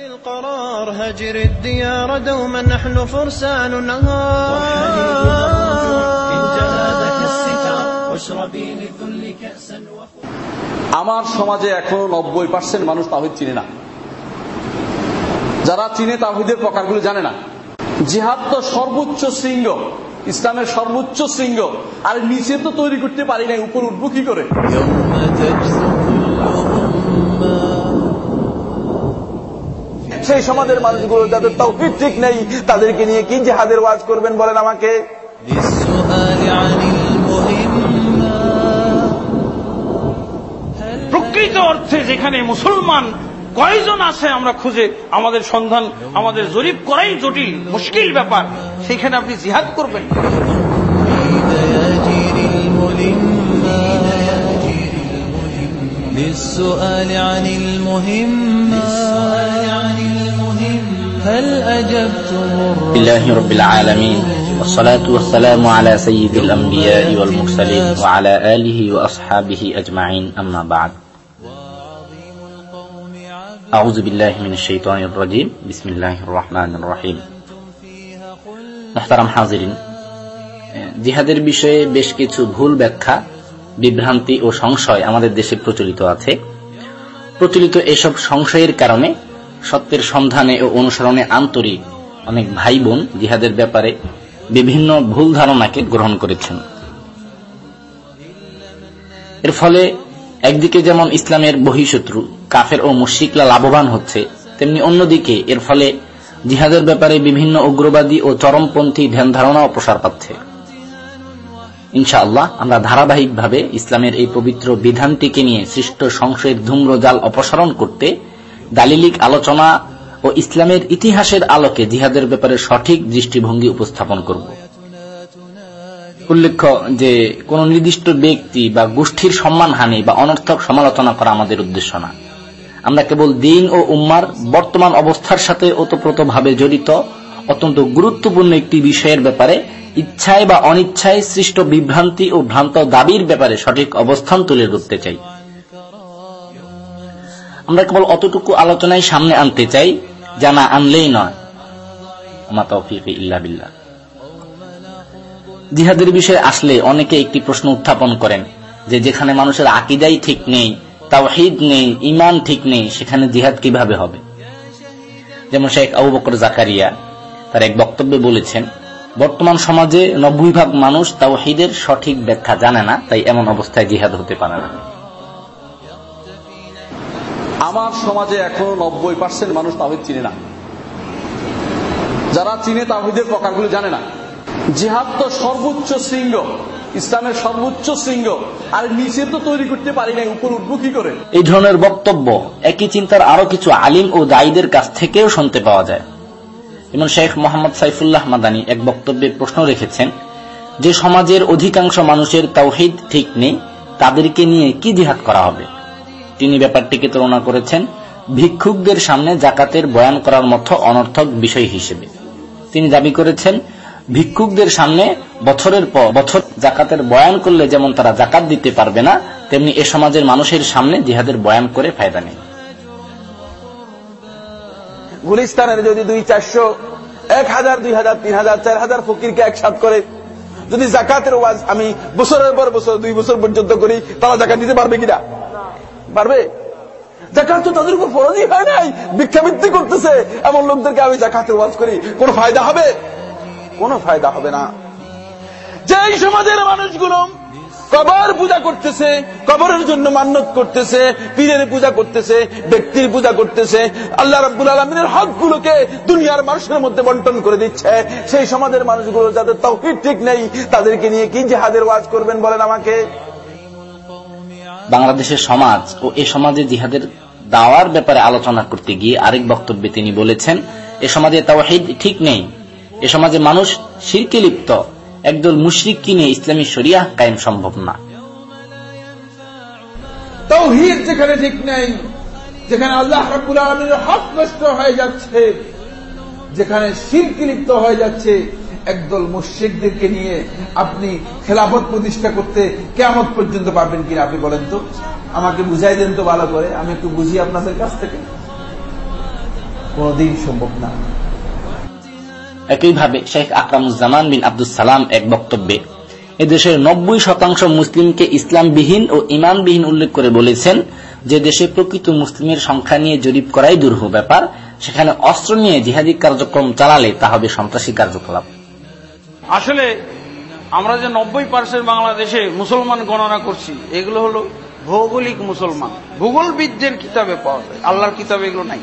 القرار هجر الديار دوما نحن فرسان نهار إن جهادك الستار واشربي للذل كأسا আমার সমাজে এখনো নব্বই পার্সেন্ট মানুষ তাহিদ চিনে না যারা চিনে তাহিদের প্রকারগুলো জানে না জিহাদ তো সর্বোচ্চ শৃঙ্গ ইসলামের সর্বোচ্চ শৃঙ্গ আর নিচে তো তৈরি করতে পারি নাই উপর উঠবো কি করে সেই সমাজের মানুষগুলো যাদের তৌফিক ঠিক নেই তাদেরকে নিয়ে কি জেহাদের ওয়াজ করবেন বলেন আমাকে للسؤال عن المهمة প্রকৃত অর্থে যেখানে মুসলমান কয়জন আছে আমরা খুঁজে আমাদের সন্ধান আমাদের জরিপ করাই জটিল মুশকিল ব্যাপার সেখানে আপনি জিহাদ করবেন للسؤال عن المهمة هل أجبتم لله رب العالمين والصلاة والسلام على سيد الأنبياء والمرسلين وعلى آله وأصحابه أجمعين أما بعد أعوذ بالله من الشيطان الرجيم بسم الله الرحمن الرحيم محترم حاضرين জিহাদের বিষয়ে বেশ কিছু ভুল ব্যাখ্যা বিভ্রান্তি ও সংশয় আমাদের দেশে প্রচলিত আছে প্রচলিত এসব সংশয়ের কারণে সত্যের সন্ধানে ও অনুসরণে আন্তরিক অনেক ভাই বোন জিহাদের ব্যাপারে বিভিন্ন ভুল ধারণাকে গ্রহণ করেছেন। এর ফলে একদিকে যেমন ইসলামের বহিঃশত্রু, কাফের ও মুশিকলা লাভবান হচ্ছে, তেমনি অন্যদিকে এর ফলে জিহাদের ব্যাপারে বিভিন্ন উগ্রবাদী ও চরমপন্থী ধ্যান ধারণাও প্রসার পাচ্ছে। ইনশাআল্লাহ আমরা ধারাবাহিকভাবে ইসলামের এই পবিত্র বিধানটিকে নিয়ে সৃষ্ট সংশয়ের ধূম্রজাল অপসারণ করতে দালিলিক আলোচনা ও ইসলামের ইতিহাসের আলোকে জিহাদের ব্যাপারে সঠিক দৃষ্টিভঙ্গি উপস্থাপন করব। উল্লেখ্য যে, কোন নির্দিষ্ট ব্যক্তি বা গোষ্ঠীর সম্মানহানি বা অনর্থক সমালোচনা করা আমাদের উদ্দেশ্য না। আমরা কেবল দিন ও উম্মার বর্তমান অবস্থার সাথে ওতপ্রোতভাবে জড়িত, অত্যন্ত গুরুত্বপূর্ণ একটি বিষয়ের ব্যাপারে ইচ্ছায় বা অনিচ্ছায় সৃষ্ট বিভ্রান্তি ও ভ্রান্ত দাবির ব্যাপারে সঠিক অবস্থান তুলে ধরতে চাই। আমরা কেবল অতটুকু আলোচনায় সামনে আনতে চাই, যা না আনলেই নয়। ইল্লা বিল্লাহ। জিহাদের বিষয়ে আসলে অনেকে একটি প্রশ্ন উত্থাপন করেন যে যেখানে মানুষের আকিদাই ঠিক নেই, তাওহিদ নেই ইমান ঠিক নেই, সেখানে জিহাদ কীভাবে হবে? যেমন শেখ আবু বকর জাকারিয়া তার এক বক্তব্যে বলেছেন, বর্তমান সমাজে নব্বই ভাগ মানুষ তাও তাওহিদের সঠিক ব্যাখ্যা জানে না, তাই এমন অবস্থায় জিহাদ হতে পারে না। আমার সমাজে এখনও নব্বই পার্সেন্ট মানুষ তাহিদ চিনে না। যারা চিনে তাহিদের প্রকারগুলো জানে না। জিহাদ তো সর্বোচ্চ শৃঙ্গ, ইসলামের সর্বোচ্চ শৃঙ্গ, আর নিচে তো তৈরি করতে পারি নাই, উপর উঠবো কি করে? এই ধরনের বক্তব্য একই চিন্তার আরও কিছু আলিম ও দায়ীদের কাছ থেকেও শুনতে পাওয়া যায়। যেমন শেখ মোহাম্মদ সাইফুল্লাহ মাদানী এক বক্তব্যে প্রশ্ন রেখেছেন, যে সমাজের অধিকাংশ মানুষের তাওহিদ ঠিক নেই, তাদেরকে নিয়ে কি জিহাদ করা হবে? তিনি ব্যাপারটিকে তুলনা করেছেন ভিক্ষুকদের সামনে জাকাতের বয়ান করার মতো অনর্থক বিষয় হিসেবে। তিনি দাবি করেছেন, ভিক্ষুকদের সামনে বছরের পর বছর জাকাতের বয়ান করলে যেমন তারা জাকাত দিতে পারবে না, তেমনি এ সমাজের মানুষের সামনে জিহাদের বয়ান করে ফায়দা নেই। গুলিস্তানের যদি দুই চারশো, এক হাজার, দুই হাজার, তিন হাজার, চার হাজার ফকিরকে একসাথ করে যদি জাকাতের ওয়াজ আমি বছরের পর বছর, দুই বছর পর্যন্ত করি, তারা জাকাত দিতে পারবে কিনা? পারবে? জাকাত তো তাদের উপর ফরজই হয় নাই। ভিক্ষাবৃত্তি করতেছে। এমন লোকদেরকে আমি জাকাতের ওয়াজ করি। কোনো ফায়দা হবে? ফায়দা হবে না। সমাজের মানুষগুলো কবর পূজা করতেছে, কবরের জন্য করতেছে, পীরের পূজা করতেছে, ব্যক্তির পূজা করতেছে, আল্লাহ রাব্বুল আলমিনের হক গুলোকে দুনিয়ার মানুষের মধ্যে বন্টন করে দিচ্ছে। সেই সমাজের মানুষগুলো যাদের তৌহিদ ঠিক নেই, তাদেরকে নিয়ে কি জেহাদের ওয়াজ করবেন বলেন আমাকে? বাংলাদেশের সমাজ ও এ সমাজে জিহাদের দাওয়ার ব্যাপারে আলোচনা করতে গিয়ে আরেক বক্তব্যে তিনি বলেছেন, এ সমাজে তাওহিদ ঠিক নেই। এ সমাজে মানুষ শিরকে লিপ্ত। একদল মুশরিক কিনে ইসলামী শরিয়া কায়েম সম্ভব না। যেখানে ঠিক নেই, যেখানে আল্লাহ হক নষ্ট হয়ে যাচ্ছে, যেখানে শিরকি লিপ্ত হয়ে যাচ্ছে একদল মুশ্রিকদেরকে নিয়ে আপনি খেলাফত প্রতিষ্ঠা করতে কেমন পর্যন্ত পারবেন কিনা আপনি বলেন তো? আমাকে বুঝাই দেন তো ভালো করে, আমি একটু বুঝি আপনাদের কাছ থেকে। কোনদিন সম্ভব না। একইভাবে শেখ আকরামুজ্জামান বিন আব্দুল সালাম এক বক্তব্যে, এদেশের নব্বই শতাংশ মুসলিমকে ইসলামবিহীন ও ইমানবিহীন উল্লেখ করে বলেছেন, যে দেশে প্রকৃত মুসলিমের সংখ্যা নিয়ে জরিপ করাই দুরূহ ব্যাপার, সেখানে অস্ত্র নিয়ে জিহাদি কার্যক্রম চালালে তা হবে সন্ত্রাসী কার্যকলাপ। আসলে আমরা যে নব্বই পার্সেন্ট বাংলাদেশে মুসলমান গণনা করছি, এগুলো হলো ভৌগোলিক মুসলমান। ভূগোলবিদদের কিতাবে পাওয়া যায়, আল্লাহর কিতাবে এগুলো নাই।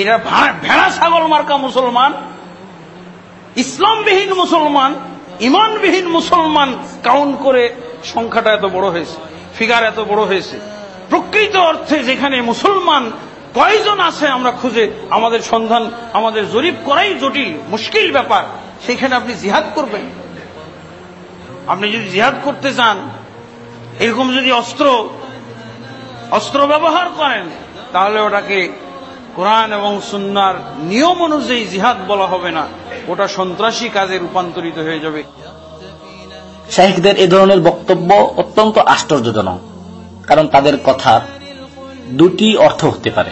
এরা ভেড়া, ছাগল মার্কা মুসলমান, ইসলামবিহীন মুসলমান, ইমানবিহীন মুসলমান কাউন্ট করে সংখ্যাটা এত বড় হয়েছে ফিগার এত বড় হয়েছে। প্রকৃত অর্থে যেখানে মুসলমান কয়জন আছে আমরা খুঁজে? আমাদের সন্ধান, আমাদের জরিপ করাই জটিল, মুশকিল ব্যাপার। সেখানে আপনি জিহাদ করবেন। আপনি যদি জিহাদ করতে চান, এরকম যদি অস্ত্র অস্ত্র ব্যবহার করেন, তাহলে ওটাকে কোরআন এবং সুন্নার নিয়ম অনুযায়ী জিহাদ বলা হবে না। ওটা সন্ত্রাসী কাজে রূপান্তরিত হয়ে যাবে। শাহেকদের এ ধরনের বক্তব্য অত্যন্ত আশ্চর্যজনক, কারণ তাদের কথার দুটি অর্থ হতে পারে।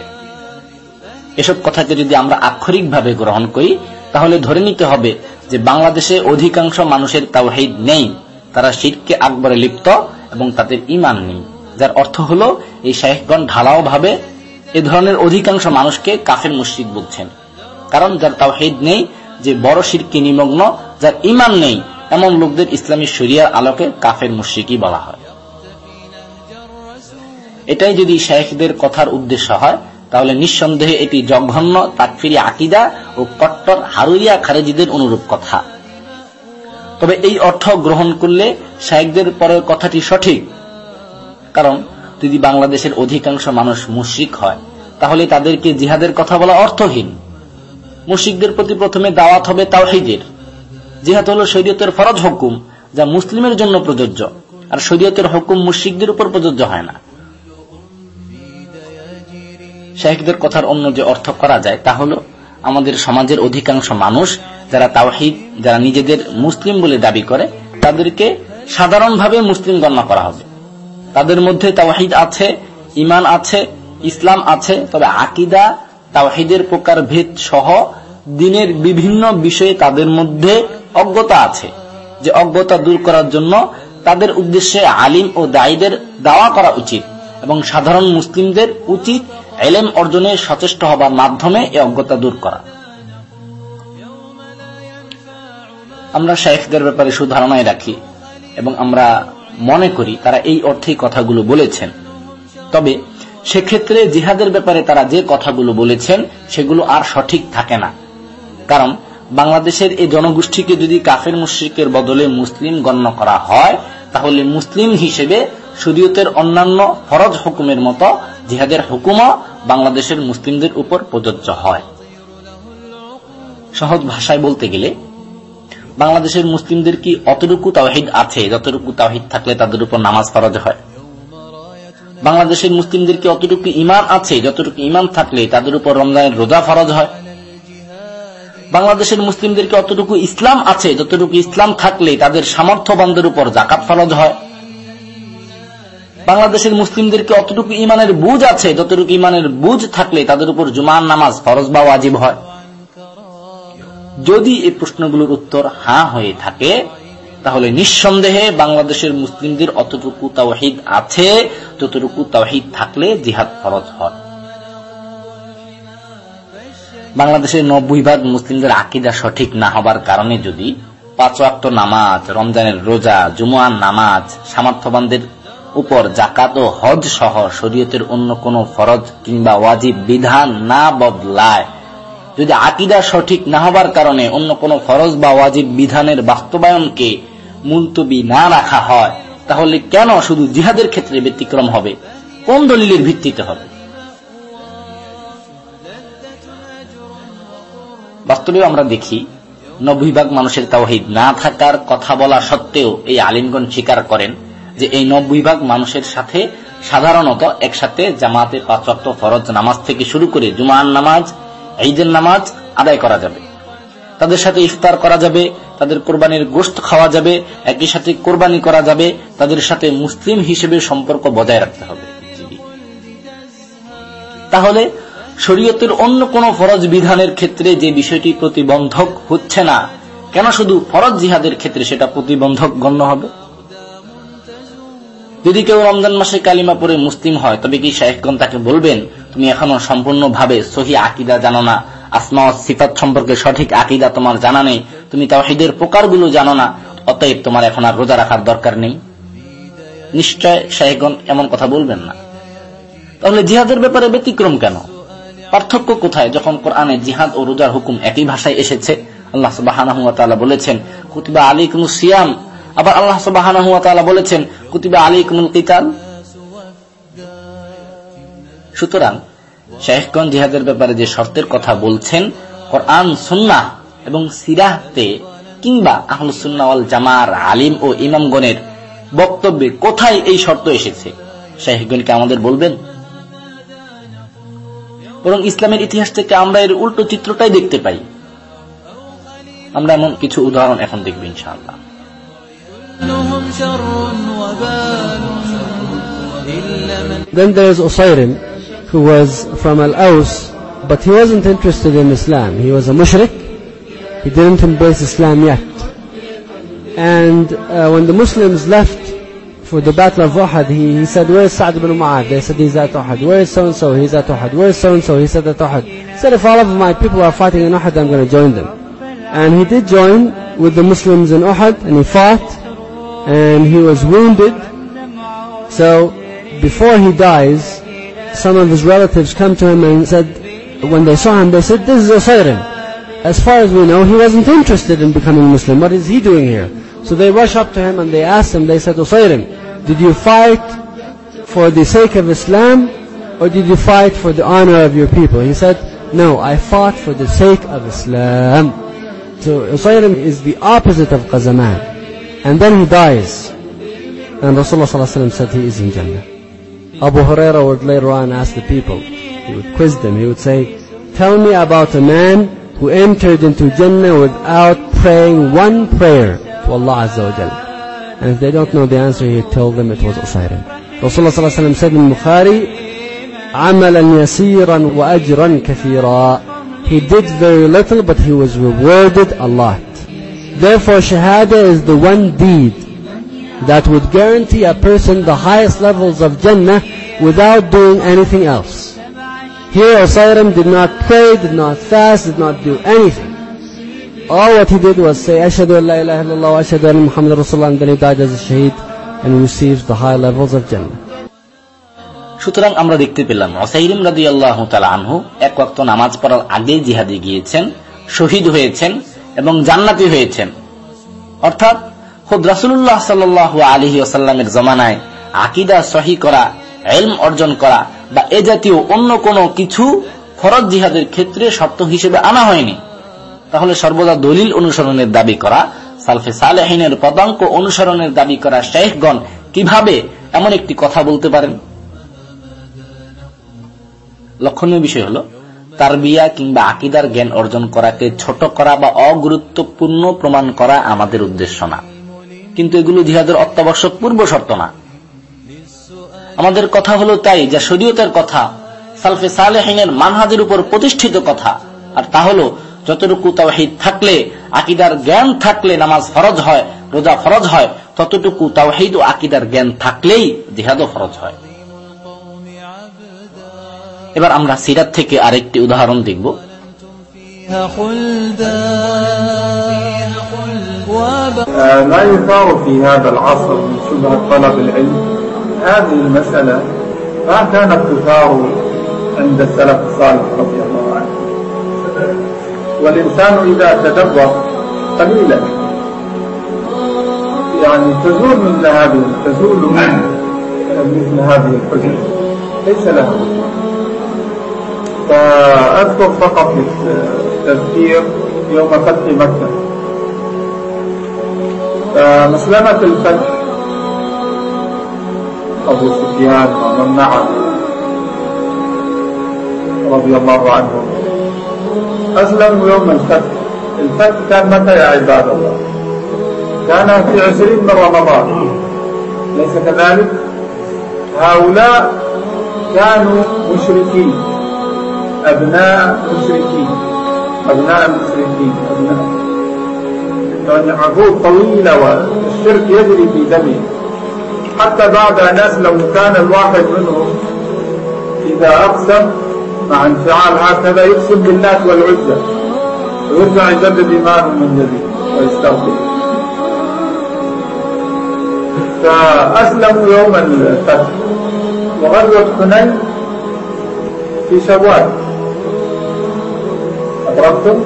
এসব কথাকে যদি আমরা আক্ষরিকভাবে গ্রহণ করি, তাহলে ধরে নিতে হবে যে বাংলাদেশে অধিকাংশ মানুষের তাওহিদ নেই, তারা শিরকে আকবরে লিপ্ত এবং তাদের ইমান নেই। যার অর্থ হল, এই শাহেকগণ ঢালাও ভাবে এ ধরনের অধিকাংশ মানুষকে কাফের মুশ্রিক বলছেন। কারণ যার তাওহিদ নেই, যে বড় শিরকে নিমগ্ন, যার ইমান নেই, এমন লোকদের ইসলামী শরিয়ার আলোকে কাফের মুশ্রিকই বলা হয়। এটাই যদি শাহেখদের কথার উদ্দেশ্য হয়, তাহলে নিঃসন্দেহে এটি জঘন্য, তাকফিরি আকিদা ও কট্টর হারুইয়া খারেজিদের অনুরূপ কথা। তবে এই অর্থ গ্রহণ করলে শাহেকদের পরের কথাটি সঠিক। কারণ, যদি বাংলাদেশের অধিকাংশ মানুষ মুশ্রিক হয়, তাহলে তাদেরকে জিহাদের কথা বলা অর্থহীন। মুশিকদের প্রতি প্রথমে দাওয়াত হবে তাওহিদের। জিহাদ হল শরীয়তের ফরজ হুকুম, যা মুসলিমের জন্য প্রযোজ্য। আর শরীয়তের হুকুম মুশিকদের উপর প্রযোজ্য হয় না। শাহেকদের কথার অন্য যে অর্থ করা যায় তা হল, আমাদের সমাজের অধিকাংশ মানুষ যারা তাওহিদ, যারা নিজেদের মুসলিম বলে দাবি করে, তাদেরকে সাধারণভাবে মুসলিম গণ্য করা হবে। তাদের মধ্যে তাওহিদ আছে ইমান আছে, ইসলাম আছে, তবে আকিদা, তাওহিদের প্রকার ভেদ সহ দিনের বিভিন্ন বিষয়ে তাদের মধ্যে অজ্ঞতা আছে। যে অজ্ঞতা দূর করার জন্য তাদের উদ্দেশ্যে আলিম ও দায়ীদের দাওয়া করা উচিত এবং সাধারণ মুসলিমদের উচিত এলেম অর্জনে সচেষ্ট হবার মাধ্যমে এই অজ্ঞতা দূর করা। আমরা শেখদের ব্যাপারে সুধারণায় রাখি এবং আমরা মনে করি তারা এই অর্থেই কথাগুলো বলেছেন। তবে সেক্ষেত্রে জিহাদের ব্যাপারে তারা যে কথাগুলো বলেছেন, সেগুলো আর সঠিক থাকে না। কারণ বাংলাদেশের এই জনগোষ্ঠীকে যদি কাফের মুশ্রিকের বদলে মুসলিম গণ্য করা হয়, তাহলে মুসলিম হিসেবে শরীয়তের অন্যান্য ফরজ হুকুমের মতো জিহাদের হুকুমও বাংলাদেশের মুসলিমদের উপর প্রযোজ্য হয়। সহজ ভাষায় বলতে গেলে, বাংলাদেশের মুসলিমদের কি অতটুকু তাওহিদ আছে, যতটুকু তাওহিদ থাকলে তাদের উপর নামাজ ফরজ হয়? বাংলাদেশের মুসলিমদের কি অতটুকু ইমান আছে, যতটুকু ইমান থাকলে তাদের উপর রমজানের রোজা ফরজ হয়? বাংলাদেশের মুসলিমদেরকে অতটুকু ইসলাম আছে, যতটুকু ইসলাম থাকলে তাদের সামর্থ্যবানদের উপর জাকাত ফরজ হয়? বাংলাদেশের মুসলিমদেরকে অতটুকু ইমানের বুঝ আছে, যতটুকু ইমানের বুঝ থাকলে তাদের উপর জুমান নামাজ ফরজ বা ওয়াজিব হয়। যদি এই প্রশ্নগুলোর উত্তর হ্যাঁ হয়ে থাকে, তাহলে নিঃসন্দেহে বাংলাদেশের মুসলিমদের অতটুকু তাওহিদ আছে, যতটুকু তাওহিদ থাকলে জিহাদ ফরজ হয়। বাংলাদেশের নব্বই ভাগ মুসলিমদের আকিদা সঠিক না হবার কারণে যদি পাঁচ ওয়াক্ত নামাজ, রমজানের রোজা জুমুয়ান নামাজ সামর্থ্যবানদের উপর জাকাত ও হজ সহ শরীয়তের অন্য কোন ফরজ কিংবা ওয়াজিব বিধান না বদলায়। যদি আকিদা সঠিক না হবার কারণে অন্য কোন ফরজ বা ওয়াজিব বিধানের বাস্তবায়নকে মুলতবি না রাখা হয়, তাহলে কেন শুধু জিহাদের ক্ষেত্রে ব্যতিক্রম হবে? কোন দলিলের ভিত্তিতে হবে? বাস্তবেও আমরা দেখি নব্বই ভাগ মানুষের তাওহিদ না থাকার কথা বলা সত্ত্বেও এই আলিমগণ স্বীকার করেন যে এই নব্বই ভাগ মানুষের সাথে সাধারণত একসাথে জামাতে পাঁচ ফরজ নামাজ থেকে শুরু করে জুমান নামাজ, ঈদের নামাজ আদায় করা যাবে। তাদের সাথে ইফতার করা যাবে, তাদের কোরবানির গোস্ত খাওয়া যাবে, একই সাথে কোরবানি করা যাবে, তাদের সাথে মুসলিম হিসেবে সম্পর্ক বজায় রাখতে হবে। তাহলে শরীয়তের অন্য কোন ফরজ বিধানের ক্ষেত্রে যে বিষয়টি প্রতিবন্ধক হচ্ছে না, কেন শুধু ফরজ জিহাদের ক্ষেত্রে সেটা প্রতিবন্ধক গণ্য হবে? যদি কেউ রমজান মাসে কালিমা পরে মুসলিম হয়, তবে কি শাহেকগণ তাকে বলবেন, তুমি এখনও সম্পূর্ণভাবে সহি আকিদা জানো না? আসমা ও সিফাত সম্পর্কে সঠিক আকিদা তোমার জানা নেই। তুমি তাওহিদের প্রকারগুলো জানো না, অতএব তোমার এখন আর রোজা রাখার দরকার নেই। নিশ্চয় শাহেকগণ এমন কথা বলবেন না। তাহলে জিহাদের ব্যাপারে ব্যতিক্রম কেন? পার্থক্য কোথায়? যখন কোরআনে জিহাদ ও রোজার হুকুম একই ভাষায় এসেছে, আল্লাহ বলেছেন, কুতিবা আলিকুম সিয়াম। আবার আল্লাহ সুবাহ বলেছেন, কুতিবা আলিকুমুল কিতাল। সুতরাং শেখগঞ্জ জিহাদের ব্যাপারে যে শর্তের কথা বলছেন, কোরআন সুন্না এবং সিরাহতে কিংবা আহলুসুন্নাওয়াল জামার আলিম ও ইমামগণের বক্তব্যে কোথায় এই শর্ত এসেছে? শেখগণকে আমাদের বলবেন? বরং ইসলামের ইতিহাস থেকে আমরা এর উল্টো চিত্রটাই দেখতে পাই। আমরা এমন কিছু উদাহরণ এখন দেখব ইনশাআল্লাহ। Then there is Usairim, who was from Al-Aus, but he wasn't interested in Islam. He was a mushrik. He didn't embrace Islam yet. And uh, when the Muslims left for the battle of Uhud, he, he said, where is Sa'd ibn Mu'adh? They said, he's at Uhud. Where is so-and-so? He's at Uhud. Where is so-and-so? He said at Uhud. He said, if all of my people are fighting in Uhud, I'm going to join them. And he did join with the Muslims in Uhud, and he fought, and he was wounded. So, before he dies, some of his relatives come to him and said, when they saw him, they said, this is Usairim. As far as we know, he wasn't interested in becoming Muslim. What is he doing here? So they rush up to him and they ask him, they said, oh, Usairim, did you fight for the sake of Islam or did you fight for the honor of your people? He said, no, I fought for the sake of Islam. So Usairim is the opposite of Qazaman. And then he dies. And Rasulullah ﷺ said he is in Jannah. Abu Huraira would later on ask the people, he would quiz them, he would say, tell me about a man who entered into Jannah without praying one prayer to Allah Azza wa Jal. And if they don't know the answer, he told them it was Usairim. Rasulullah ﷺ said in Bukhari, عملا يسيرا وأجرا كثيرا. He did very little, but he was rewarded a lot. Therefore, Shahada is the one deed that would guarantee a person the highest levels of Jannah without doing anything else. Here, Osairim did not pray, did not fast, did not do anything. All what he did was say, Ashhadu an la ilaha illallah wa ashhadu anna Muhammad Rasulullah, and then he died as a shaheed and receives the high levels of Jannah. সুতরাং আমরা দেখতে পেলাম অসাইরিম রাদি আল্লাহ আনহু এক ওয়াক্ত নামাজ পড়ার আগে জিহাদে গিয়েছেন শহীদ হয়েছেন এবং জান্নাতি হয়েছেন। অর্থাৎ খুদ রাসুল্লাহ সাল্লাহ আলহি আসাল্লামের জমানায় আকিদা সহি করা এলম অর্জন করা বা এ জাতীয় অন্য কোনো কিছু ফরজ জিহাদের ক্ষেত্রে শর্ত হিসেবে আনা হয়নি। তাহলে সর্বদা দলিল অনুসরণের দাবি করা, সালফে সালেহিনের পদাঙ্ক অনুসরণের দাবি করা শেখগণ কীভাবে এমন একটি কথা বলতে পারেন? লক্ষণীয় বিষয় হল তার বিয়া কিংবা আকিদার জ্ঞান অর্জন করাকে ছোট করা বা অগুরুত্বপূর্ণ প্রমাণ করা আমাদের উদ্দেশ্য না। কিন্তু এগুলো জিহাদের অত্যাবশ্যক পূর্ব শর্ত না। আমাদের কথা হলো তাই যা শরীয়তের কথা, সালফে সালেহিনের মানহাজের উপর প্রতিষ্ঠিত কথা। আর তা হলো, যতটুকু তাওহিদ থাকলে, আকিদার জ্ঞান থাকলে নামাজ ফরজ হয়, রোজা ফরজ হয়, ততটুকু তাওহিদ ও আকিদার জ্ঞান থাকলেই জিহাদও ফরজ হয়। এবার আমরা সিরাত থেকে আরেকটি উদাহরণ দেখব فيها خلدا وب- آه، لا يثار في هذا العصر من شبهة طلب العلم هذه المسألة ما كانت تثار عند السلف الصالح رضي الله عنه والإنسان إذا تدبر قليلا يعني تزول مثل هذه تزول مثل هذه الحجج ليس له فأذكر فقط التذكير يوم فتح مكة. فمسلمة الفتح. أبو سفيان ومن معه رضي الله عنهم أسلموا يوم الفتح. الفتح كان متى يا عباد الله؟ كان في عشرين من رمضان. ليس كذلك؟ هؤلاء كانوا مشركين. أبناء مشركين أبناء المشركين أبناء. يعني عقود طويلة والشرك يجري في دمه حتى بعد أن أسلموا كان الواحد منهم إذا أقسم مع انفعال هكذا يقسم باللات والعزى ويرجع يجدد إيمانه من جديد ويستغفر. فأسلموا يوم الفتح. وغزوة حنين في شوال. أدركتم؟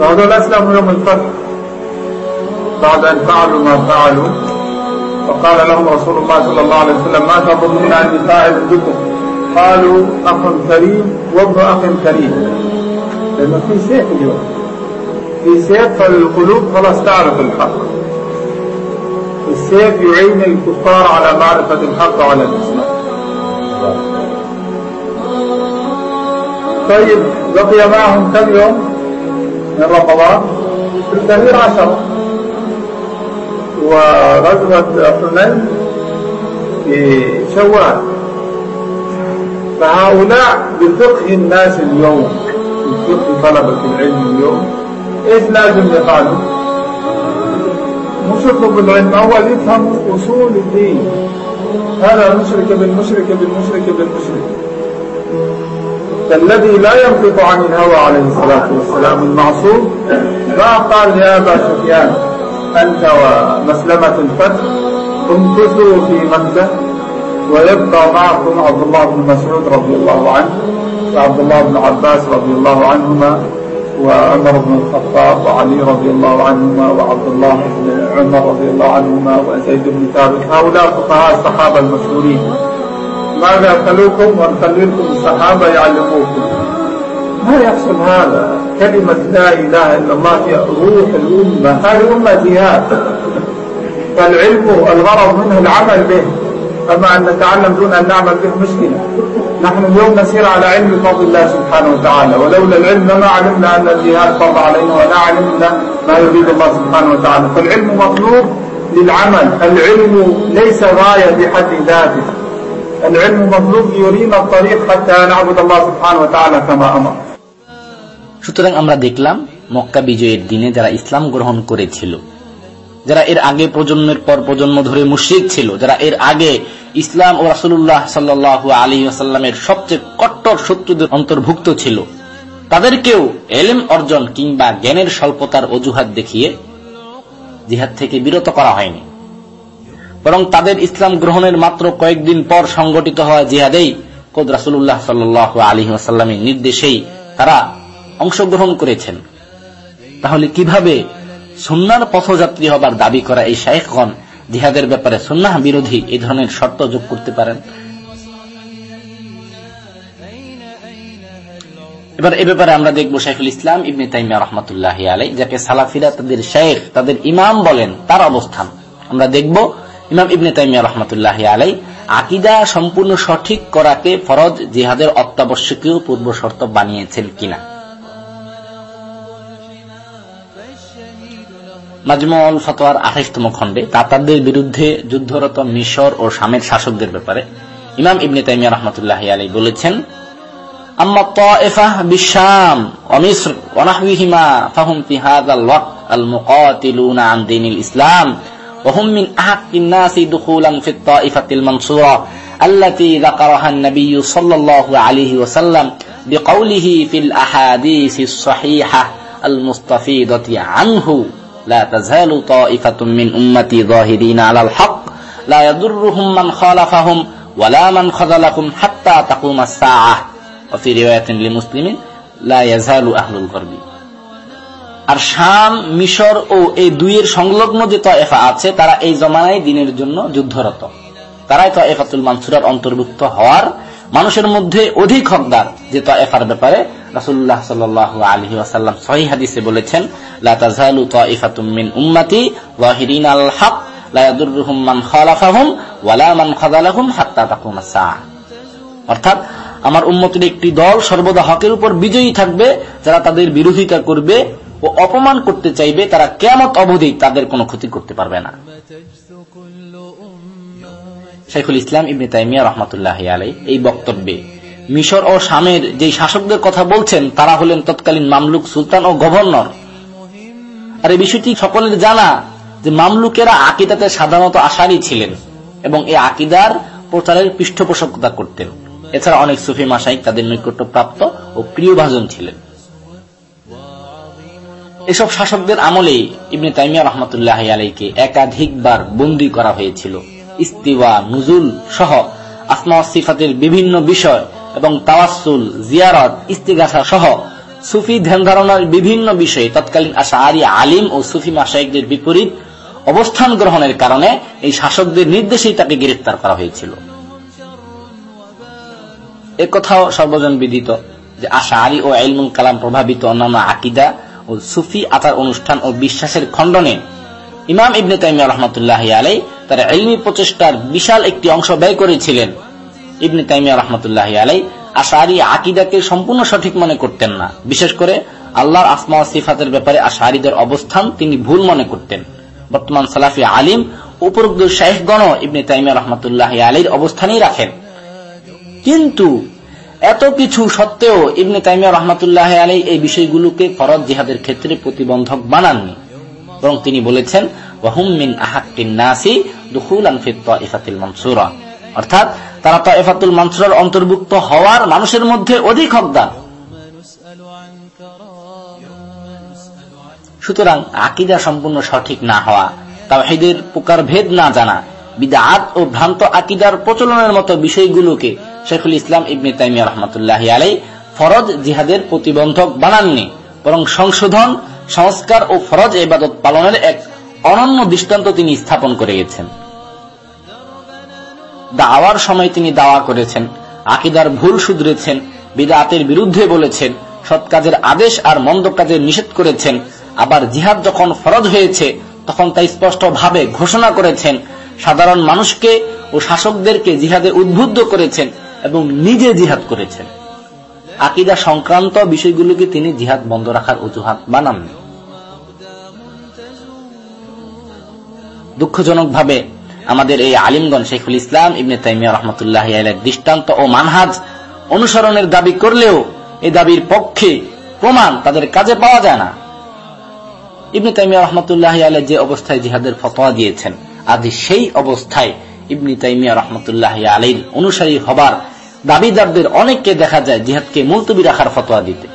فهذول أسلموا يوم الفتح بعد أن فعلوا ما فعلوا فقال لهم رسول الله صلى الله عليه وسلم ما تظنون أني فاعل بكم؟ قالوا أخ كريم وابن أخ كريم. لأنه في سيف اليوم. في سيف فالقلوب خلاص تعرف الحق. السيف يعين الكفار على معرفة الحق وعلى الإسلام. طيب بقي معهم كم يوم من رمضان؟ في الكثير عشرة وغزوة حنين في شوال. فهؤلاء بفقه الناس اليوم بفقه طلبة العلم اليوم إيش لازم يفعلوا؟ مش يطلب العلم أول يفهموا أصول الدين. هذا المشرك بالمشرك بالمشرك بالمشرك. فالذي لا ينطق عن الهوى عليه الصلاة والسلام المعصوم ما قال يا أبا سفيان أنت ومسلمة الفتح امكثوا في مكة ويبقى معكم عبد الله بن مسعود رضي الله عنه وعبد الله بن عباس رضي الله عنهما وعمر بن الخطاب وعلي رضي الله عنهما وعبد الله بن عمر رضي الله عنهما وزيد بن ثابت هؤلاء فقهاء الصحابة المشهورين. ماذا خلوكم ونخلي لكم الصحابة يعلموكم؟ ما يحصل هذا؟ كلمة لا إله إلا الله هي روح الأمة. هذه أمة جهاد. فالعلم الغرض منه العمل به. أما أن نتعلم دون أن نعمل به مشكلة. نحن اليوم نسير على علم فضل الله سبحانه وتعالى. ولولا العلم ما علمنا أن الجهاد فرض علينا ولا علمنا ما يريد الله سبحانه وتعالى. فالعلم مطلوب للعمل. العلم ليس غاية بحد ذاته. العلم مطلوب يرينا الطريق حتى نعبد الله سبحانه وتعالى كما أمر সুতরাং আমরা দেখলাম মক্কা বিজয়ের দিনে যারা ইসলাম গ্রহণ করেছিল যারা এর আগে প্রজন্মের পর প্রজন্ম ধরে মুশ্রিক ছিল যারা এর আগে ইসলাম ও রাসুল্লাহ সাল্লাহ আলী আসাল্লামের সবচেয়ে কট্টর শত্রুদের অন্তর্ভুক্ত ছিল তাদেরকেও এলেম অর্জন কিংবা জ্ঞানের স্বল্পতার অজুহাত দেখিয়ে জিহাদ থেকে বিরত করা হয়নি বরং তাদের ইসলাম গ্রহণের মাত্র কয়েকদিন পর সংগঠিত হওয়া জিহাদেই কোদ রাসুল্লাহ সাল্লাহ আলী আসাল্লামের নির্দেশেই তারা অংশগ্রহণ করেছেন। তাহলে কীভাবে সুন্নার পথযাত্রী হবার দাবি করা এই শাহেখগণ জিহাদের ব্যাপারে সুন্নাহ বিরোধী এই ধরনের শর্ত যোগ করতে পারেন? এবার এ ব্যাপারে আমরা দেখব শাইখুল ইসলাম ইবনে তাইমিয়া রহমতুল্লাহ আলাই যাকে সালাফিরা তাদের শেখ তাদের ইমাম বলেন, তার অবস্থান। আমরা দেখব ইমাম ইবনে তাইমিয়া রহমতুল্লাহ আলাই আকিদা সম্পূর্ণ সঠিক করাকে ফরজ জিহাদের অত্যাবশ্যকীয় পূর্ব শর্ত বানিয়েছেন কিনা। ফতোয়ার আঠাইশতম খণ্ডে বিরুদ্ধে যুদ্ধরত মিশর ও শাসকদের ব্যাপারে ইমাম ইবনে তাইমিয়া রহমতুল্লাহ আলী বলেছেন, আম্মা ফাহুম আল ইসলাম وهم من أحق الناس دخولا في الطائفة المنصورة التي ذكرها النبي صلى الله عليه وسلم بقوله في الأحاديث الصحيحة المستفيضة عنه لا تزال طائفة من أمتي ظاهرين على الحق لا يضرهم من خالفهم ولا من خذلهم حتى تقوم الساعة وفي رواية لمسلم لا يزال أهل الغرب আর শাম, মিশর ও এই দুইয়ের সংলগ্ন যে তয়েফা আছে, তারা এই জমানায় দিনের জন্য যুদ্ধরত। তারাই তয়েফাতুল মানসুরার অন্তর্ভুক্ত হওয়ার মানুষের মধ্যে অধিক হকদার যে তয়েফার ব্যাপারে রাসুল্লাহ সাল আলহি আসাল্লাম সহি হাদিসে বলেছেন লাতাজালু তয়েফাতুম উম্মাতি ওয়াহিরিন আল হক অর্থাৎ আমার উম্মতের একটি দল সর্বদা হকের উপর বিজয়ী থাকবে, যারা তাদের বিরোধিতা করবে ও অপমান করতে চাইবে, তারা কেমত অবধি তাদের কোনো ক্ষতি করতে পারবে না। শেখুল ইসলাম ইবনে তাইমিয়া রহমতুল্লাহ আলাই এই বক্তব্যে, মিশর ও শামের যে শাসকদের কথা বলছেন, তারা হলেন তৎকালীন মামলুক সুলতান ও গভর্নর। আর এই বিষয়টি সকলের জানা যে মামলুকেরা আকিদাতে সাধারণত আশারই ছিলেন এবং এই আকিদার প্রচারের পৃষ্ঠপোষকতা করতেন। এছাড়া অনেক সুফি মাসাইক তাদের নৈকট্য প্রাপ্ত ও প্রিয় ভাজন ছিলেন। এসব শাসকদের আমলেই ইবনে তাইমিয়া রহমতুল্লাহ আলাইকে একাধিকবার বন্দী করা হয়েছিল। ইস্তিওয়া নুজুল সহ আসমা সিফাতের বিভিন্ন বিষয় এবং তাওয়াসুল জিয়ারত ইস্তিগাসা সহ সুফি ধ্যান ধারণার বিভিন্ন বিষয়ে তৎকালীন আশা আরি আলিম ও সুফি মাসাইকদের বিপরীত অবস্থান গ্রহণের কারণে এই শাসকদের নির্দেশেই তাকে গ্রেফতার করা হয়েছিল। একথাও কথাও সর্বজন বিদিত যে আশা আলী ও আইলমুল কালাম প্রভাবিত অন্যান্য আকিদা ও সুফি আচার অনুষ্ঠান ও বিশ্বাসের খণ্ডনে ইমাম ইবনে তাইমিয়া রহমতুল্লাহ আলাই তার এলমি প্রচেষ্টার বিশাল একটি অংশ ব্যয় করেছিলেন। ইবনে তাইমিয়া রহমতুল্লাহ আলাই আশারি আকিদাকে সম্পূর্ণ সঠিক মনে করতেন না। বিশেষ করে আল্লাহর আসমা সিফাতের ব্যাপারে আশারিদের অবস্থান তিনি ভুল মনে করতেন। বর্তমান সালাফি আলিম উপরোক্ত শাহেখগণ ইবনে তাইমিয়া রহমতুল্লাহ আলীর অবস্থানেই রাখেন। কিন্তু এত কিছু সত্ত্বেও ইবনে তাইমিয়া রহমতুল্লাহ আলী এই বিষয়গুলোকে ফরজ জিহাদের ক্ষেত্রে প্রতিবন্ধক বানাননি। বরং তিনি বলেছেন ওয়াহুমিন নাসি দুখুল আনফিত্তিল মনসুরা। অর্থাৎ তারা তফাতুল মনসুরার অন্তর্ভুক্ত হওয়ার মানুষের মধ্যে অধিক হকদার। সুতরাং আকিদা সম্পূর্ণ সঠিক না হওয়া, তাওহিদের প্রকার ভেদ না জানা বিদাত ও ভ্রান্ত আকিদার প্রচলনের মতো বিষয়গুলোকে শেখুল ইসলাম ইবনে তাইমিয়া রহমতুল্লাহ আলাই ফরজ জিহাদের প্রতিবন্ধক বানাননি, বরং সংশোধন, সংস্কার ও ফরজ এবাদত পালনের এক অনন্য দৃষ্টান্ত তিনি স্থাপন করে গেছেন। দাওয়ার সময় তিনি দাওয়া করেছেন, আকিদার ভুল শুধরেছেন, বিদাতের বিরুদ্ধে বলেছেন, সৎ কাজের আদেশ আর মন্দ কাজের নিষেধ করেছেন, আবার জিহাদ যখন ফরজ হয়েছে, তখন তা স্পষ্ট ভাবে ঘোষণা করেছেন, সাধারণ মানুষকে ও শাসকদেরকে জিহাদে উদ্বুদ্ধ করেছেন এবং নিজে জিহাদ করেছেন। আকিদা সংক্রান্ত বিষয়গুলোকে তিনি জিহাদ বন্ধ রাখার অজুহাত বানাননি দুঃখজনকভাবে আমাদের এই আলিমগঞ্জ শেখুল ইসলাম, ইবনে তাইমিয়া রহমতুল্লাহ দৃষ্টান্ত ও মানহাজ অনুসরণের দাবি করলেও এই দাবির পক্ষে প্রমাণ তাদের কাজে পাওয়া যায় না। ইবনে তাইমিয়া রহমতুল্লাহ আলাই যে অবস্থায় জিহাদের ফতোয়া দিয়েছেন আদি সেই অবস্থায় ইবনি তাইমিয়া রহমতুল্লাহ আলীর অনুসারী হবার দাবিদারদের অনেককে দেখা যায় জিহাদকে মুলতবি রাখার ফতোয়া দিতে।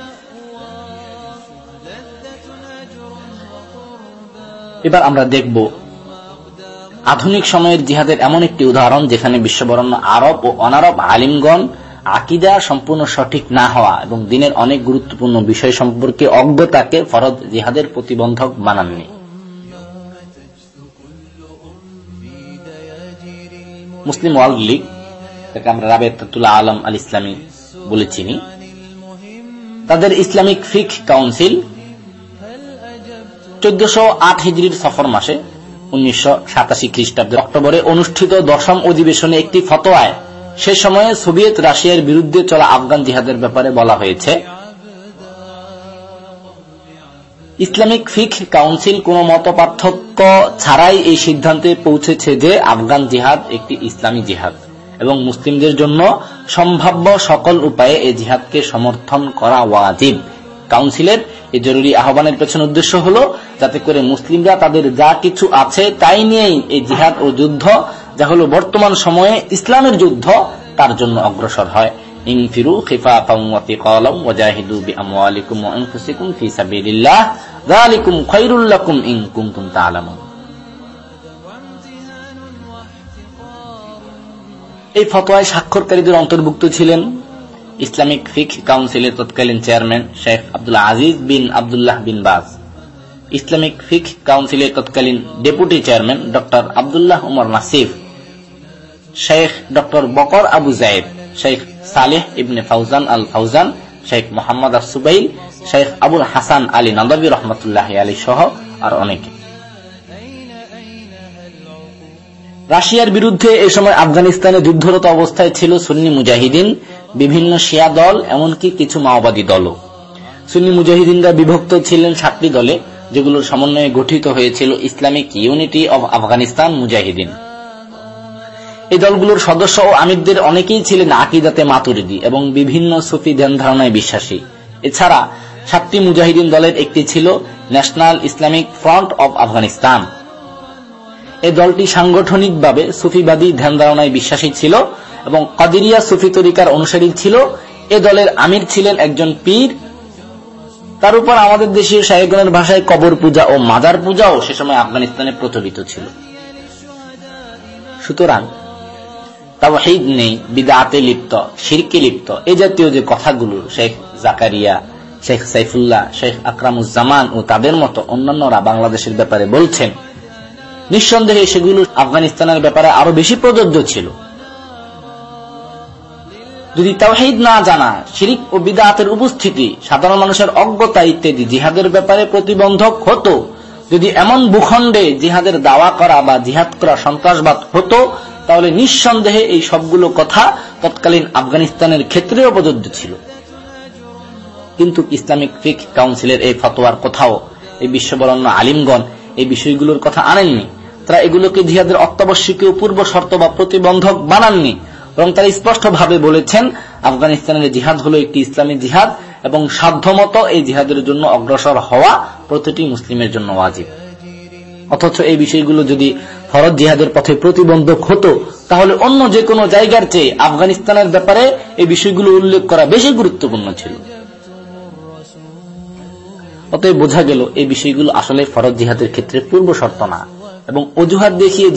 এবার আমরা দেখব আধুনিক সময়ের জিহাদের এমন একটি উদাহরণ যেখানে বিশ্ববরণ্য আরব ও অনারব আলিমগণ আকিদা সম্পূর্ণ সঠিক না হওয়া এবং দিনের অনেক গুরুত্বপূর্ণ বিষয় সম্পর্কে অজ্ঞতাকে ফরজ জিহাদের প্রতিবন্ধক বানাননি। মুসলিম ওয়ার্ল্ড লীগ তাকে আমরা রাবেতুল্লাহ আলম আল ইসলামী বলে চিনি। তাদের ইসলামিক ফিক কাউন্সিল চোদ্দশো আট হিজড়ির সফর মাসে উনিশশো সাতাশি খ্রিস্টাব্দের অক্টোবরে অনুষ্ঠিত দশম অধিবেশনে একটি ফতোয়ায় সে সময়ে সোভিয়েত রাশিয়ার বিরুদ্ধে চলা আফগান জিহাদের ব্যাপারে বলা হয়েছে ইসলামিক ফিক কাউন্সিল কোন মত পার্থক্য ছাড়াই এই সিদ্ধান্তে পৌঁছেছে যে আফগান জিহাদ একটি ইসলামী জিহাদ এবং মুসলিমদের জন্য সম্ভাব্য সকল উপায়ে এই জিহাদকে সমর্থন করা ওয়াজিব। কাউন্সিলের এই জরুরি আহ্বানের পেছনে উদ্দেশ্য হল যাতে করে মুসলিমরা তাদের যা কিছু আছে তাই নিয়েই এই জিহাদ ও যুদ্ধ, যা হল বর্তমান সময়ে ইসলামের যুদ্ধ, তার জন্য অগ্রসর হয়। এই ফতোয়ায় স্বাক্ষরকারীদের অন্তর্ভুক্ত ছিলেন ইসলামিক ফিক কাউন্সিলের তৎকালীন chairman Sheikh Abdul Aziz bin Abdullah bin Baz, Islamic ফিক কাউন্সিলের তৎকালীন deputy chairman doctor Abdullah Umar Nasif, Sheikh doctor Bakr Abu Zayd Sheikh Saleh ibn Fawzan al Fawzan Sheikh Mohammad আর সুবাইল শেখ আবুল হাসান আলী নদবী রহমতুল্লাহ আলী সহ আর অনেকে। রাশিয়ার বিরুদ্ধে এ সময় আফগানিস্তানে যুদ্ধরত অবস্থায় ছিল সুন্নি মুজাহিদিন, বিভিন্ন শিয়া দল, এমনকি কিছু মাওবাদী দলও। সুন্নি মুজাহিদিনরা বিভক্ত ছিলেন সাতটি দলে, যেগুলোর সমন্বয়ে গঠিত হয়েছিল ইসলামিক ইউনিটি অব আফগানিস্তান মুজাহিদিন। এই দলগুলোর সদস্য ও আমিরদের অনেকেই ছিলেন আকিদাতে মাতুরিদি এবং বিভিন্ন সুফি ধ্যান ধারণায় বিশ্বাসী। এছাড়া সাতটি মুজাহিদিন দলের একটি ছিল National Islamic Front of Afghanistan. এই দলটি সাংগঠনিকভাবে সুফিবাদী ধ্যান ধারণায় বিশ্বাসী ছিল এবং কাদিরিয়া সুফি তরিকার অনুসারী ছিল। এ দলের আমির ছিলেন একজন পীর। তার উপর আমাদের দেশীয় শাহেগণের ভাষায় কবর পূজা ও মাদার পূজাও সে সময় আফগানিস্তানে প্রচলিত ছিল। সুতরাং তাওহিদ নেই, বিদাতে লিপ্ত, শিরকে লিপ্ত। এ জাতীয় যে কথাগুলো শেখ জাকারিয়া, শেখ সাইফুল্লাহ, শেখ আকরামুজ্জামান ও তাদের মতো অন্যান্যরা বাংলাদেশের ব্যাপারে বলছেন, নিঃসন্দেহে সেগুলো আফগানিস্তানের ব্যাপারে আরও বেশি প্রযোজ্য ছিল। যদি তাওহিদ না জানা, শিরিক ও বিদাতের উপস্থিতি সাধারণ মানুষের অজ্ঞতা, ইত্যাদি জিহাদের ব্যাপারে প্রতিবন্ধক হতো যদি এমন ভূখণ্ডে জিহাদের দাওয়া করা বা জিহাদ করা সন্ত্রাসবাদ হতো, তাহলে নিঃসন্দেহে এই সবগুলো কথা তৎকালীন আফগানিস্তানের ক্ষেত্রেও প্রযোজ্য ছিল। কিন্তু ইসলামিক ফিক কাউন্সিলের এই ফতোয়ার কোথাও এই বিশ্ববরণ্য আলিমগণ এই বিষয়গুলোর কথা আনেননি। তারা এগুলোকে জিহাদের অত্যাবশ্যকীয় পূর্ব শর্ত বা প্রতিবন্ধক বানাননি এবং তারা স্পষ্টভাবে বলেছেন, আফগানিস্তানের জিহাদ হল একটি ইসলামী জিহাদ এবং সাধ্যমতো এই জিহাদের জন্য অগ্রসর হওয়া প্রতিটি মুসলিমের জন্য ওয়াজিব। অথচ এই বিষয়গুলো যদি ফরজ জিহাদের পথে প্রতিবন্ধক হতো, তাহলে অন্য যে কোনো জায়গার চেয়ে আফগানিস্তানের ব্যাপারে এই বিষয়গুলো উল্লেখ করা বেশি গুরুত্বপূর্ণ ছিল। অতএব বোঝা গেল, এই বিষয়গুলো আসলে ফরজ জিহাদের ক্ষেত্রে পূর্ব শর্ত না, এবং অজুহাত দেখিয়ে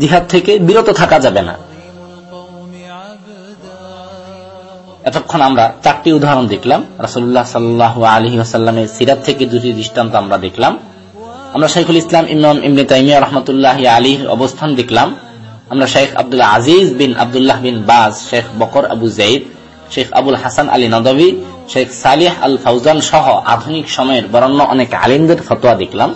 জিহাদ থেকে বিরত থাকা যাবে না। এতক্ষণ আমরা চারটি উদাহরণ দেখলাম। রাসুল্লাহ সাল্লাহ আলহি আসাল্লামের সিরাত থেকে দুটি দৃষ্টান্ত আমরা দেখলাম। আমরা শাইখুল ইসলাম ইমাম ইমনে তাইমিয়া রহমতুল্লাহ আলীর অবস্থান দেখলাম। আমরা Sheikh Abdul Aziz bin Abdullah বিন Baz Sheikh Bakr Abu Zaid Sheikh Abul Hasan Ali Nadvi Sheikh Salih al Fawzan সহ আধুনিক সময়ের বরণ্য অনেক আলিমদের ফতোয়া দেখলাম।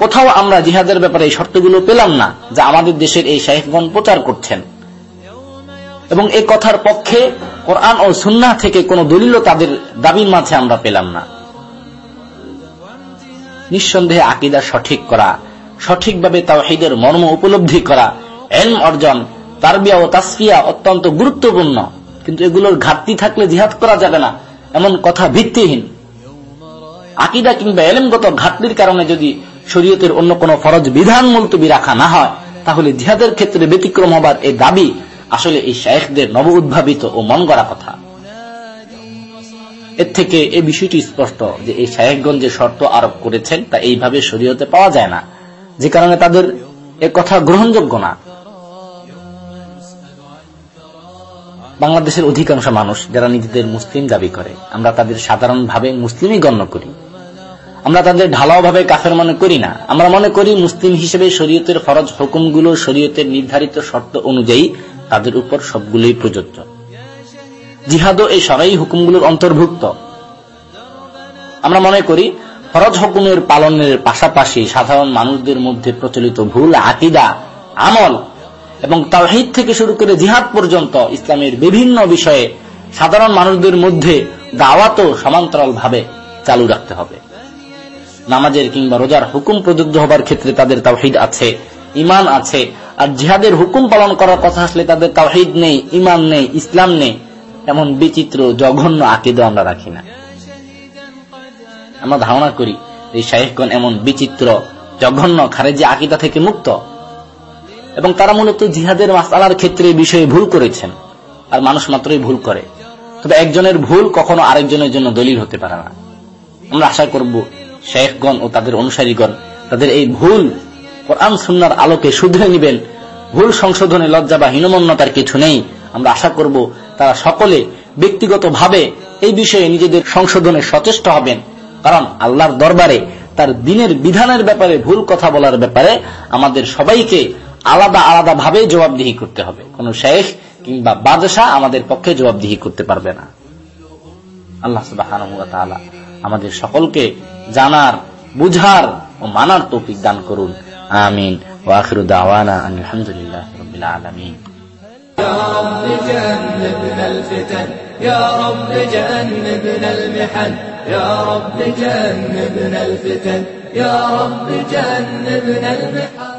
কোথাও আমরা জিহাদের ব্যাপারে এই শর্তগুলো পেলাম না যা আমাদের দেশের এই শাহেখগণ প্রচার করছেন। এবং এই কথার পক্ষে কোরআন ও সুন্না থেকে কোনো দলিল তাদের দাবির মাঝে আমরা পেলাম না। নিঃসন্দেহে আকিদা সঠিক করা, সঠিকভাবে তাওহিদের মর্ম উপলব্ধি করা, এলম অর্জন, তারবিয়া ও তাসফিয়া অত্যন্ত গুরুত্বপূর্ণ। কিন্তু এগুলোর ঘাটতি থাকলে জিহাদ করা যাবে না, এমন কথা ভিত্তিহীন। আকিদা কিংবা এলেমগত ঘাটতির কারণে যদি শরীয়তের অন্য কোনো ফরজ বিধান মুলতবি রাখা না হয়, তাহলে জিহাদের ক্ষেত্রে ব্যতিক্রম হবার এই দাবি আসলে এই শায়েখদের নব উদ্ভাবিত ও মন গড়া কথা। এর থেকে এই বিষয়টি স্পষ্ট যে এই শায়েখগঞ্জ যে শর্ত আরোপ করেছেন, তা এইভাবে শরীয়তে পাওয়া যায় না। যে কারণে তাদের এ কথা গ্রহণযোগ্য না। বাংলাদেশের অধিকাংশ মানুষ যারা নিজেদের মুসলিম দাবি করে, আমরা তাদের সাধারণভাবে মুসলিমই গণ্য করি। আমরা তাদের ঢালাওভাবে কাফের মনে করি না। আমরা মনে করি মুসলিম হিসেবে শরীয়তের ফরজ হুকুমগুলো শরীয়তের নির্ধারিত শর্ত অনুযায়ী তাদের উপর সবগুলোই প্রযোজ্য। জিহাদও এই সরাই হুকুমগুলোর অন্তর্ভুক্ত। আমরা মনে করি, ফরজ হুকুমের পালনের পাশাপাশি সাধারণ মানুষদের মধ্যে প্রচলিত ভুল, আকিদা, আমল এবং তাওহিদ থেকে শুরু করে জিহাদ পর্যন্ত ইসলামের বিভিন্ন বিষয়ে সাধারণ মানুষদের মধ্যে দাওয়াতও সমান্তরাল ভাবে চালু রাখতে হবে। নামাজের কিংবা রোজার হুকুম প্রযোজ্য হবার ক্ষেত্রে তাদের তাওহিদ আছে। ইমান আছে। আর জিহাদের হুকুম পালন করার কথা আসলে তাদের তাওহিদ নেই ইমান নেই, ইসলাম নেই। এমন বিচিত্র, জঘন্য আকিদা আমরা রাখি না। আমরা ধারণা করি, এই শাহেখগণ এমন বিচিত্র, জঘন্য, খারেজি আকিদা থেকে মুক্ত। এবং তারা মূলত জিহাদের মাসালার ক্ষেত্রে বিষয়ে ভুল করেছেন। আর মানুষ মাত্রই ভুল করে। তবে একজনের ভুল কখনো আরেকজনের জন্য দলিল হতে পারে না। আমরা আশা করব শেখগণ ও তাদের অনুসারীগণ তাদের এই ভুল কোরআন সুন্নার আলোকে শুধরে নিবেন। ভুল সংশোধনে লজ্জা বা হীনমন্যতার কিছু নেই। আমরা আশা করব তারা সকলে ব্যক্তিগতভাবে এই বিষয়ে নিজেদের সংশোধনে সচেষ্ট হবেন। কারণ আল্লাহর দরবারে তার দিনের বিধানের ব্যাপারে ভুল কথা বলার ব্যাপারে আমাদের সবাইকে আলাদা আলাদা ভাবে জবাবদিহি করতে হবে। কোন শেখ কিংবা বাদশাহ আমাদের পক্ষে জবাবদিহি করতে পারবে না। আল্লাহ আমাদের সকলকে জানার, বুঝার ও মানার তৌফিক দান করুন। آمين. وآخر دعوانا أن الحمد لله رب العالمين. يا رب جنبنا الفتن يا رب جنبنا المحن يا رب جنبنا الفتن يا رب جنبنا المحن.